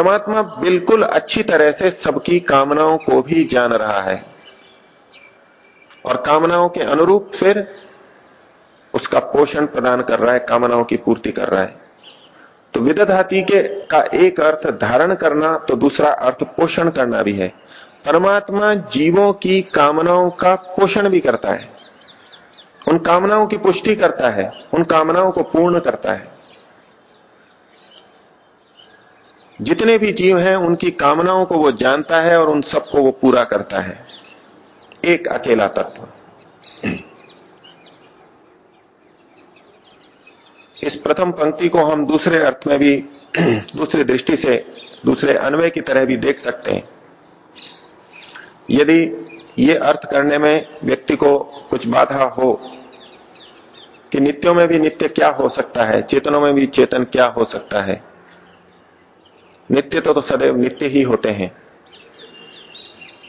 परमात्मा बिल्कुल अच्छी तरह से सबकी कामनाओं को भी जान रहा है। और कामनाओं के अनुरूप फिर उसका पोषण प्रदान कर रहा है, कामनाओं की पूर्ति कर रहा है। तो विदधाति के का एक अर्थ धारण करना तो दूसरा अर्थ पोषण करना भी है। परमात्मा जीवों की कामनाओं का पोषण भी करता है। उन कामनाओं की पुष्टि करता है, उन कामनाओं को पूर्ण करता है। जितने भी जीव हैं, उनकी कामनाओं को वो जानता है और उन सबको वो पूरा करता है। एक अकेला तत्व। इस प्रथम पंक्ति को हम दूसरे अर्थ में भी, दूसरी दृष्टि से, दूसरे अन्वय की तरह भी देख सकते हैं। यदि ये अर्थ करने में व्यक्ति को कुछ बाधा हो, कि नित्यों में भी नित्य क्या हो सकता है, चेतनों में भी चेतन क्या हो सकता है नित्य तो, तो सदैव नित्य ही होते हैं।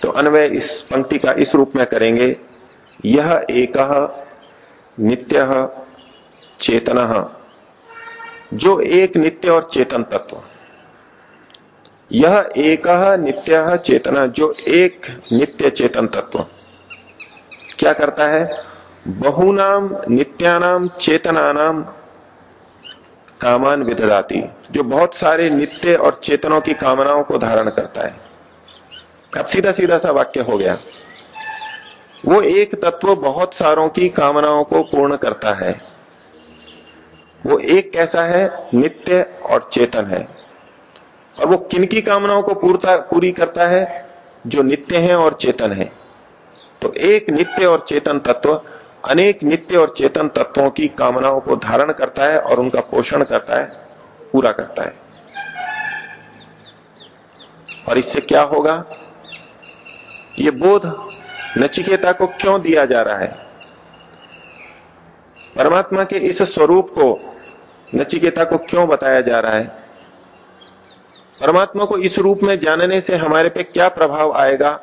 तो अन्वय इस पंक्ति का इस रूप में करेंगे। यह एक नित्य चेतन। जो एक नित्य और चेतन तत्व। यह एक नित्य चेतना जो एक नित्य चेतन तत्व। क्या करता है? बहुनाम नित्यानाम चेतनानाम कामान विददाती जो बहुत सारे नित्य और चेतनों की कामनाओं को धारण करता है। अब सीधा सीधा सा वाक्य हो गया। वो एक तत्व बहुत सारों की कामनाओं को पूर्ण करता है। वो एक कैसा है? नित्य और चेतन है। और वो किन की कामनाओं को पूर्ता, पूरी करता है? जो नित्य है और चेतन है। तो एक नित्य और चेतन तत्व अनेक नित्य और चेतन तत्वों की कामनाओं को धारण करता है और उनका पोषण करता है, पूरा करता है। और इससे क्या होगा? ये बोध नचिकेता को क्यों दिया जा रहा है? परमात्मा के इस स्वरूप को नचिकेता को क्यों बताया जा रहा है? परमात्मा को इस रूप में जानने से हमारे पे क्या प्रभाव आएगा?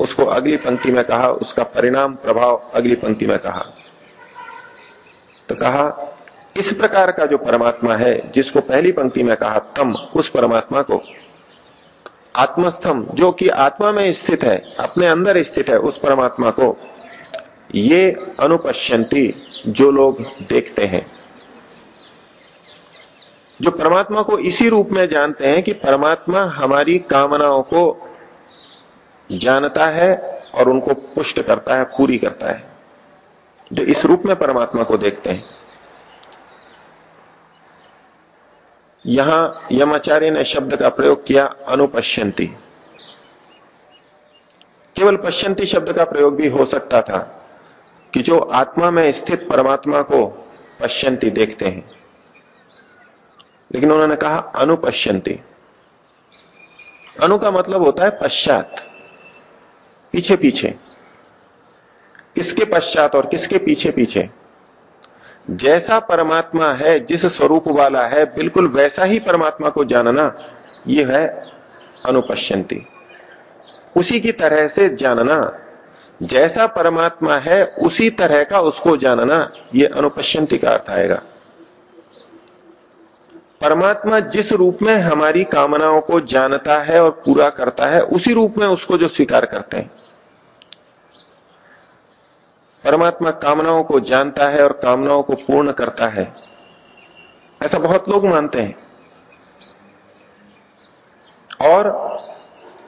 उसको अगली पंक्ति में कहा, उसका परिणाम प्रभाव अगली पंक्ति में कहा। तो कहा, इस प्रकार का जो परमात्मा है, जिसको पहली पंक्ति में कहा, तम, उस परमात्मा को। आत्मस्थम, जो कि आत्मा में स्थित है, अपने अंदर स्थित है, उस परमात्मा को। ये अनुपश्यंती जो लोग देखते हैं। जो परमात्मा को इसी रूप में जानते हैं कि परमात्मा हमारी कामनाओं को जानता है और उनको पुष्ट करता है, पूरी करता है। जो इस रूप में परमात्मा को देखते हैं। यहाँ यमाचार्य ने शब्द का प्रयोग किया, अनुपश्यंती। केवल पश्यंती शब्द का प्रयोग भी हो सकता था कि जो आत्मा में स्थित परमात्मा को पश्यंती देखते हैं। लेकिन उन्होंने कहा, अनुपश्यंती। अनु का मतलब होता है पश्चात। पीछे पीछे। किसके पश्चात और किसके पीछे पीछे? जैसा परमात्मा है, जिस स्वरूप वाला है, बिल्कुल वैसा ही परमात्मा को जानना यह है अनुपश्यंती। उसी की तरह से जानना, जैसा परमात्मा है, उसी तरह का उसको जानना यह अनुपश्यंती का अर्थ आएगा। परमात्मा जिस रूप में हमारी कामनाओं को जानता है और पूरा करता है, उसी रूप में उसको जो स्वीकार करते हैं। परमात्मा कामनाओं को जानता है और कामनाओं को पूर्ण करता है। ऐसा बहुत लोग मानते हैं। और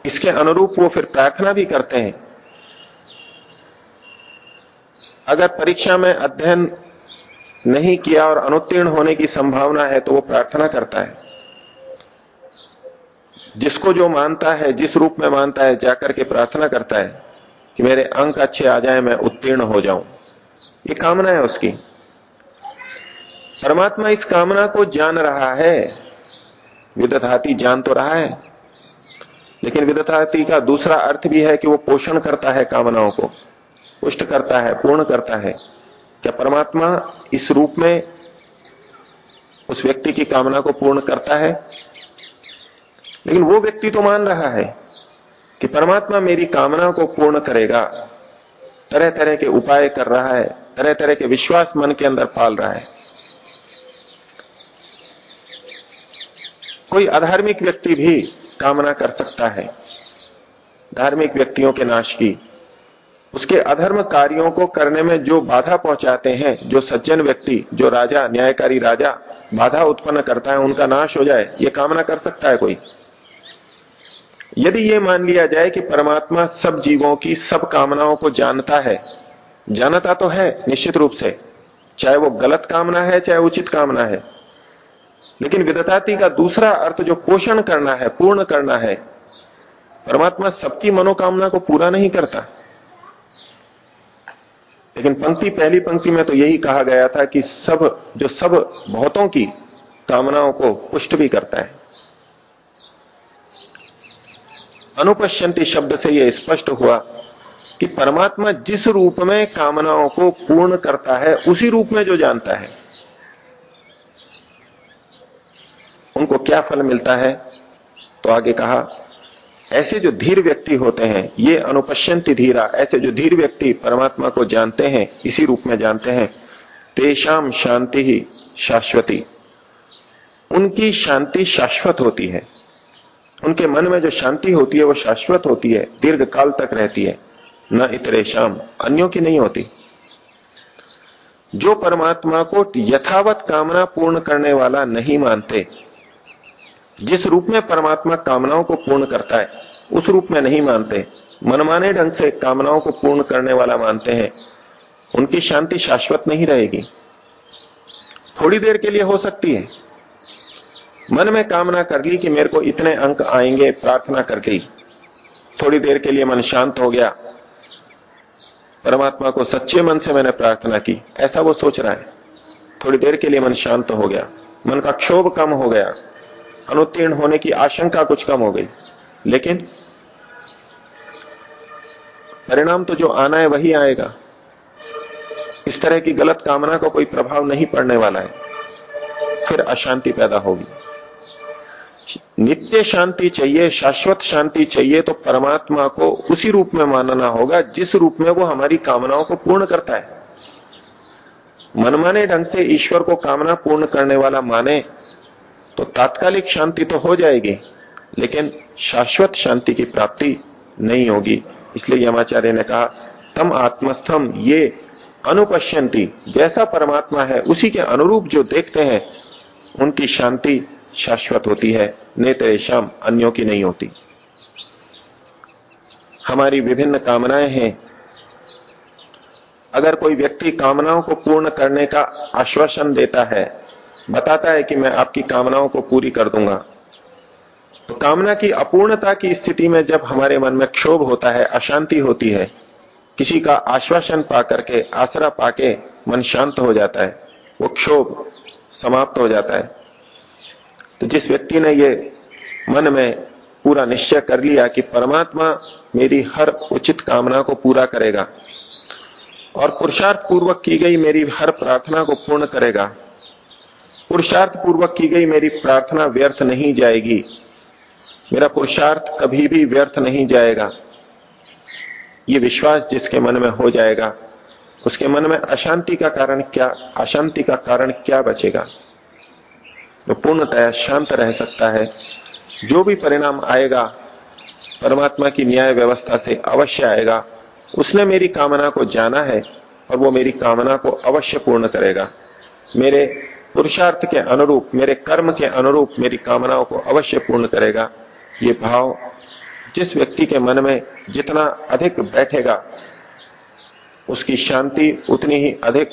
इसके अनुरूप वो फिर प्रार्थना भी करते हैं। अगर परीक्षा में अध्ययन नहीं किया और अनुत्तीर्ण होने की संभावना है तो वो प्रार्थना करता है। जिसको जो मानता है, जिस रूप में मानता है, जाकर के प्रार्थना करता है कि मेरे अंक अच्छे आ जाए, मैं उत्तीर्ण हो जाऊँ। ये कामना है उसकी। परमात्मा इस कामना को जान रहा है। विदधाती जान तो रहा है, लेकिन विदधाती का दूसरा अर्थ भी है कि वो पोषण करता है कामनाओं को, पुष्ट करता है, पूर्ण करता है। क्या परमात्मा इस रूप में उस व्यक्ति की कामना को पूर्ण करता है? लेकिन वो व्यक्ति तो मान रहा है कि परमात्मा मेरी कामना को पूर्ण करेगा तरह तरह के उपाय कर रहा है तरह तरह के विश्वास मन के अंदर पाल रहा है। कोई अधार्मिक व्यक्ति भी कामना कर सकता है, धार्मिक व्यक्तियों के नाश की। उसके अधर्म कार्यों को करने में जो बाधा पहुंचाते हैं, जो सज्जन व्यक्ति, जो राजा, न्यायकारी राजा, बाधा उत्पन्न करता है, उनका नाश हो जाए, ये कामना कर सकता है कोई? यदि ये मान लिया जाए कि परमात्मा सब जीवों की, सब कामनाओं को जानता है, जानता तो है निश्चित रूप से, चाहे वो गलत कामना है, चाहे उचित कामना है, लेकिन विदताती का दूसरा अर्थ जो पोषण करना है, पूर्ण करना है, परमात्मा सबकी मनोकामना को पूरा नहीं करता। लेकिन पंक्ति, पहली पंक्ति में तो यही कहा गया था कि सब, जो सब बहुतों की कामनाओं को पुष्ट भी करता है। अनुपश्यंती शब्द से यह स्पष्ट हुआ कि परमात्मा जिस रूप में कामनाओं को पूर्ण करता है, उसी रूप में जो जानता है, उनको क्या फल मिलता है? तो आगे कहा ऐसे जो धीर व्यक्ति होते हैं, ये अनुपश्यंती धीरा, ऐसे जो धीर व्यक्ति परमात्मा को जानते हैं, इसी रूप में जानते हैं तेषाम शांति ही शाश्वती। उनकी शांति शाश्वत होती है। उनके मन में जो शांति होती है, वो शाश्वत होती है दीर्घ काल तक रहती है, न इतरे शाम अन्यों की नहीं होती। जो परमात्मा को यथावत कामना पूर्ण करने वाला नहीं मानते जिस रूप में परमात्मा कामनाओं को पूर्ण करता है, उस रूप में नहीं मानते। मनमाने ढंग से कामनाओं को पूर्ण करने वाला मानते हैं। उनकी शांति शाश्वत नहीं रहेगी। थोड़ी देर के लिए हो सकती है। मन में कामना कर ली कि मेरे को इतने अंक आएँगे, प्रार्थना कर गई। थोड़ी देर के लिए मन शांत हो गया। परमात्मा को सच्चे मन से मैंने प्रार्थना की। ऐसा वो सोच रहा है। थोड़ी देर के लिए मन शांत हो गया। मन का क्षोभ कम हो गया। अनुत्तीर्ण होने की आशंका कुछ कम हो गई। लेकिन परिणाम तो जो आना है वही आएगा। इस तरह की गलत कामना का को कोई प्रभाव नहीं पड़ने वाला है। फिर अशांति पैदा होगी। नित्य शांति चाहिए, शाश्वत शांति चाहिए तो परमात्मा को उसी रूप में मानना होगा, जिस रूप में वो हमारी कामनाओं को पूर्ण करता है। मनमाने ढंग से ईश्वर को कामना पूर्ण करने वाला माने तो तात्कालिक शांति तो हो जाएगी, लेकिन शाश्वत शांति की प्राप्ति नहीं होगी। इसलिए यमाचार्य ने कहा, तम आत्मस्थम ये अनुपश्यंती, जैसा परमात्मा है, उसी के अनुरूप जो देखते हैं, उनकी शांति शाश्वत होती है नेत्र शाम अन्यों की नहीं होती। हमारी विभिन्न कामनाएँ हैं। अगर कोई व्यक्ति कामनाओं को पूर्ण करने का आश्वासन देता है बताता है कि मैं आपकी कामनाओं को पूरी कर दूँगा। तो कामना की अपूर्णता की स्थिति में जब हमारे मन में क्षोभ होता है, अशांति होती है, किसी का आश्वासन पा करके, आसरा पाके मन शांत हो जाता है, वो क्षोभ समाप्त हो जाता है। तो जिस व्यक्ति ने ये मन में पूरा निश्चय कर लिया कि परमात्मा मेरी हर उचित कामना को पूरा करेगा और पुरुषार्थ पूर्वक की गई मेरी हर प्रार्थना को पूर्ण करेगा पुरुषार्थ पूर्वक की गई मेरी प्रार्थना व्यर्थ नहीं जाएगी। मेरा पुरुषार्थ कभी भी व्यर्थ नहीं जाएगा। ये विश्वास जिसके मन में हो जाएगा, उसके मन में अशांति का कारण क्या, अशांति का कारण क्या बचेगा? वो पूर्णतया शांत रह सकता है। जो भी परिणाम आएगा, परमात्मा की न्याय व्यवस्था से अवश्य आएगा। उसने मेरी कामना को जाना है और वो मेरी कामना को अवश्य पूर्ण करेगा। मेरे पुरुषार्थ के अनुरूप, मेरे कर्म के अनुरूप मेरी कामनाओं को अवश्य पूर्ण करेगा। ये भाव जिस व्यक्ति के मन में जितना अधिक बैठेगा, उसकी शांति उतनी ही अधिक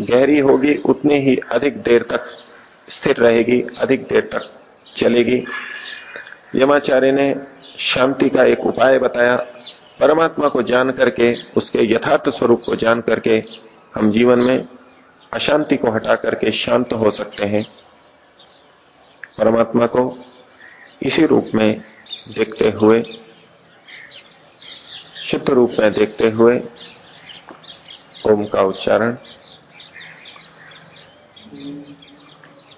गहरी होगी, उतनी ही अधिक देर तक स्थिर रहेगी, अधिक देर तक चलेगी। यमाचार्य ने शांति का एक उपाय बताया। परमात्मा को जान करके, उसके यथार्थ स्वरूप को जान करके हम जीवन में अशांति को हटा करके शांत हो सकते हैं। परमात्मा को इसी रूप में देखते हुए, शुद्ध रूप में देखते हुए ओम का उच्चारण।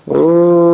ओ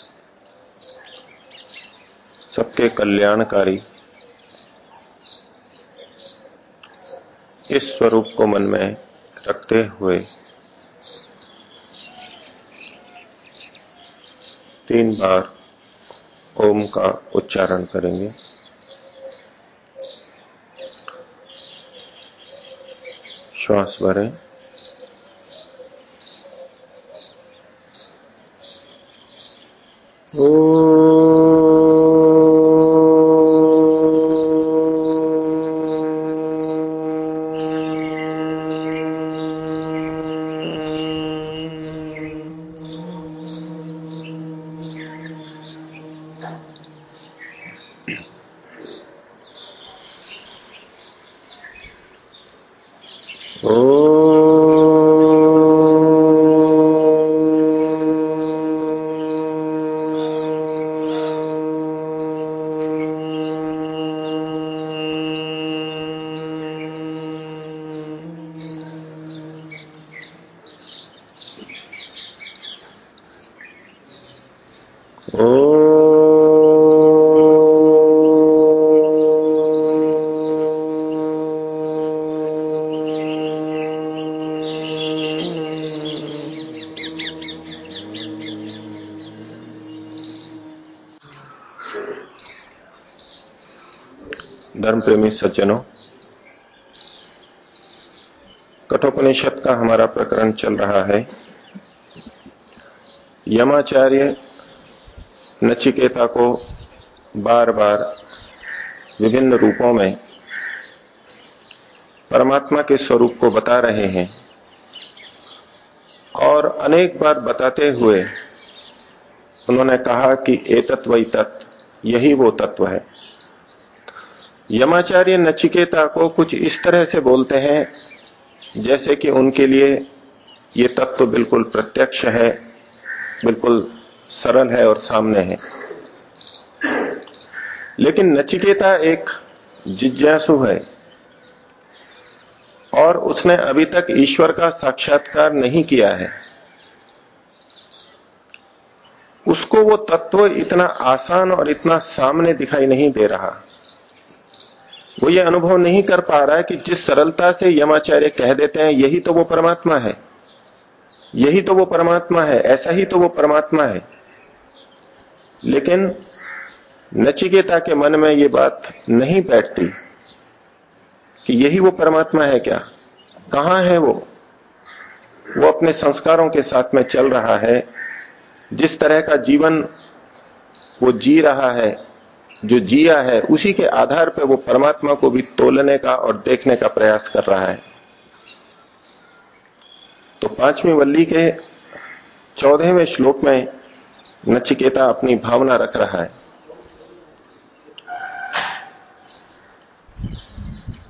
सबके कल्याणकारी। इस स्वरूप को मन में रखते हुए तीन बार ओम का उच्चारण करेंगे। श्वास भरें। Oh. धर्म प्रेमी सज्जनों, कठोपनिषद का हमारा प्रकरण चल रहा है। यमाचार्य नचिकेता को बार बार विभिन्न रूपों में परमात्मा के स्वरूप को बता रहे हैं और अनेक बार बताते हुए उन्होंने कहा कि एतत्व तत्व यही वो तत्व है। यमाचार्य नचिकेता को कुछ इस तरह से बोलते हैं, जैसे कि उनके लिए ये तत्व तो बिल्कुल प्रत्यक्ष है, बिल्कुल सरल है और सामने है। लेकिन नचिकेता एक जिज्ञासु है, और उसने अभी तक ईश्वर का साक्षात्कार नहीं किया है। उसको वो तत्व इतना आसान और इतना सामने दिखाई नहीं दे रहा। वो ये अनुभव नहीं कर पा रहा है कि जिस सरलता से यमाचार्य कह देते हैं, यही तो वो परमात्मा है। यही तो वो परमात्मा है, ऐसा ही तो वो परमात्मा है। लेकिन नचिकेता के मन में ये बात नहीं बैठती कि यही वो परमात्मा है क्या? कहाँ है वो? वो अपने संस्कारों के साथ में चल रहा है। जिस तरह का जीवन वो जी रहा है जो जिया है, उसी के आधार पर वो परमात्मा को भी तोलने का और देखने का प्रयास कर रहा है। तो पांचवी वल्ली के चौदहवें श्लोक में नचिकेता अपनी भावना रख रहा है।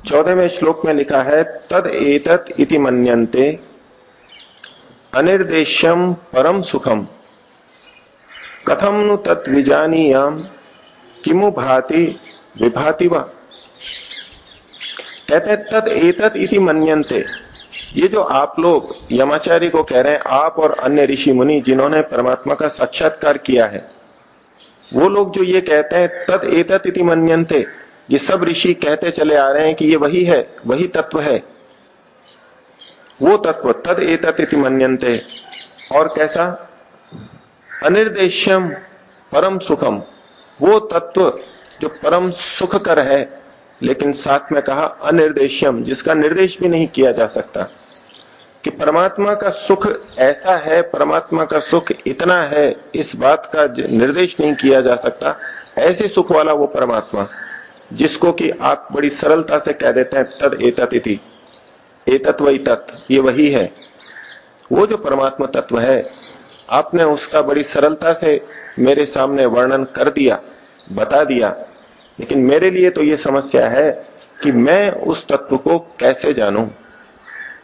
चौदहवें श्लोक में लिखा है, तद एतत इति मन्यन्ते अनिर्देश्यम परम सुखम कथम नु तत् विजानीयाम किमु भाति विभाति व? कहते तद एतत इति मन्यन्ते। ये जो आप लोग यमाचार्य को कह रहे हैं, आप और अन्य ऋषि मुनि जिन्होंने परमात्मा का साक्षात्कार किया है, वो लोग जो ये कहते हैं तद एतत इति मन्यन्ते, ये सब ऋषि कहते चले आ रहे हैं कि ये वही है, वही तत्व है। वो तत्व तद एतत इति मन्यन्ते। और कैसा? अनिर्देश्यम परम सुखम। वो तत्व जो परम सुख कर है, लेकिन साथ में कहा अनिर्देश्यम, जिसका निर्देश भी नहीं किया जा सकता। कि परमात्मा का सुख ऐसा है, परमात्मा का सुख इतना है, इस बात का निर्देश नहीं किया जा सकता, ऐसे सुख वाला वो परमात्मा, जिसको कि आप बड़ी सरलता से कह देते हैं, तद एतत इति। तत्व ये वही है। वो जो परमात्मा तत्व है आपने उसका बड़ी सरलता से मेरे सामने वर्णन कर दिया, बता दिया। लेकिन मेरे लिए तो ये समस्या है कि मैं उस तत्व को कैसे जानूं?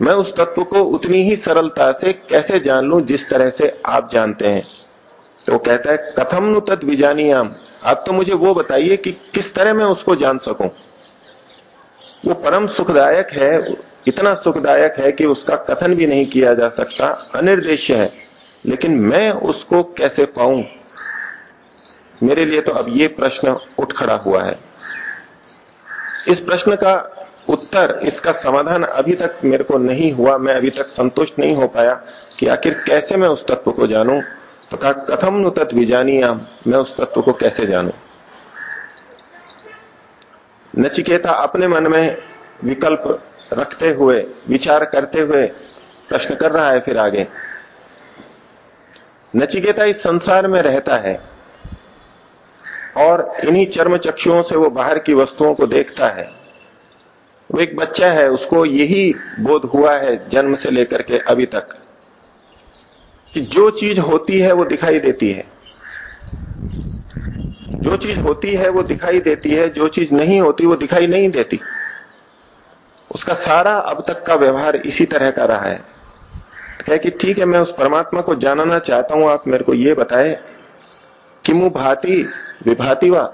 मैं उस तत्व को उतनी ही सरलता से कैसे जान लूँ जिस तरह से आप जानते हैं? तो कहता है, कथम नु तत् विजानियाम। आप तो मुझे वो बताइए कि किस तरह मैं उसको जान सकूँ? वो परम सुखदायक है, इतना सुखदायक है कि उसका कथन भी नहीं किया जा सकता, अनिर्देश्य है। लेकिन मैं उसको कैसे पाऊँ? मेरे लिए तो अब ये प्रश्न उठ खड़ा हुआ है। इस प्रश्न का उत्तर, इसका समाधान अभी तक मेरे को नहीं हुआ। मैं अभी तक संतुष्ट नहीं हो पाया कि आखिर कैसे मैं उस तत्व को जानूं? तथा कथम नु तत् विजानिया मैं उस तत्व को कैसे जानूं? नचिकेता अपने मन में विकल्प रखते हुए, विचार करते हुए प्रश्न कर रहा है फिर आगे। नचिकेता इस संसार में रहता है और इन्हीं चर्म चक्षुओं से वो बाहर की वस्तुओं को देखता है। वो एक बच्चा है, उसको यही बोध हुआ है जन्म से लेकर के अभी तक कि जो चीज़ होती है वो दिखाई देती है। जो चीज़ होती है वो दिखाई देती है, जो चीज़ नहीं होती वो दिखाई नहीं देती। उसका सारा अब तक का व्यवहार इसी तरह का रहा है। कहे कि ठीक है, मैं उस परमात्मा को जानना चाहता हूँ, आप मेरे को ये बताए कि मु भाती विभाति वा?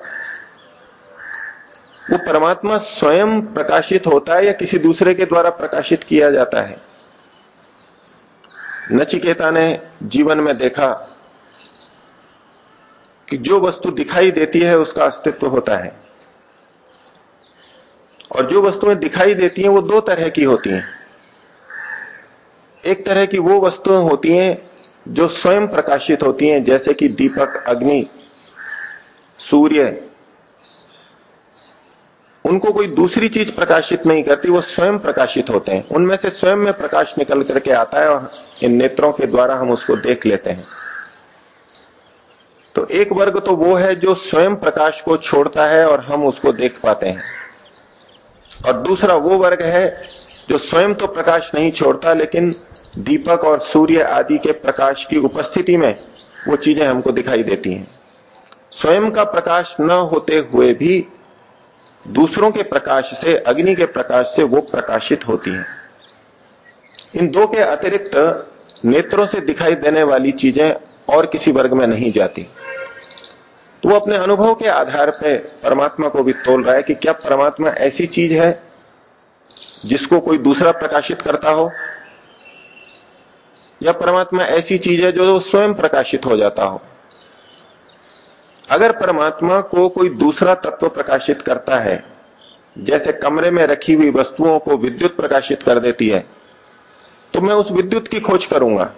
वो परमात्मा स्वयं प्रकाशित होता है या किसी दूसरे के द्वारा प्रकाशित किया जाता है? नचिकेता ने जीवन में देखा कि जो वस्तु दिखाई देती है, उसका अस्तित्व होता है। और जो वस्तुएँ दिखाई देती हैं, वो दो तरह की होती हैं। एक तरह की वो वस्तुएँ होती हैं जो स्वयं प्रकाशित होती हैं, जैसे कि दीपक, अग्नि, सूर्य। उनको कोई दूसरी चीज़ प्रकाशित नहीं करती, वो स्वयं प्रकाशित होते हैं। उनमें से स्वयं में प्रकाश निकल करके आता है और इन नेत्रों के द्वारा हम उसको देख लेते हैं। तो एक वर्ग तो वो है जो स्वयं प्रकाश को छोड़ता है और हम उसको देख पाते हैं। और दूसरा वो वर्ग है जो स्वयं तो प्रकाश नहीं छोड़ता, लेकिन दीपक और सूर्य आदि के प्रकाश की उपस्थिति में वो चीज़ें हमको दिखाई देती हैं। स्वयं का प्रकाश न होते हुए भी दूसरों के प्रकाश से, अग्नि के प्रकाश से वो प्रकाशित होती हैं। इन दो के अतिरिक्त नेत्रों से दिखाई देने वाली चीज़ें और किसी वर्ग में नहीं जाती। तो वो अपने अनुभव के आधार पर परमात्मा को भी तोल रहा है कि क्या परमात्मा ऐसी चीज़ है जिसको कोई दूसरा प्रकाशित करता हो? या परमात्मा ऐसी चीज़ है जो स्वयं प्रकाशित हो जाता हो। अगर परमात्मा को कोई दूसरा तत्व प्रकाशित करता है, जैसे कमरे में रखी हुई वस्तुओं को विद्युत प्रकाशित कर देती है तो मैं उस विद्युत की खोज करूँगा।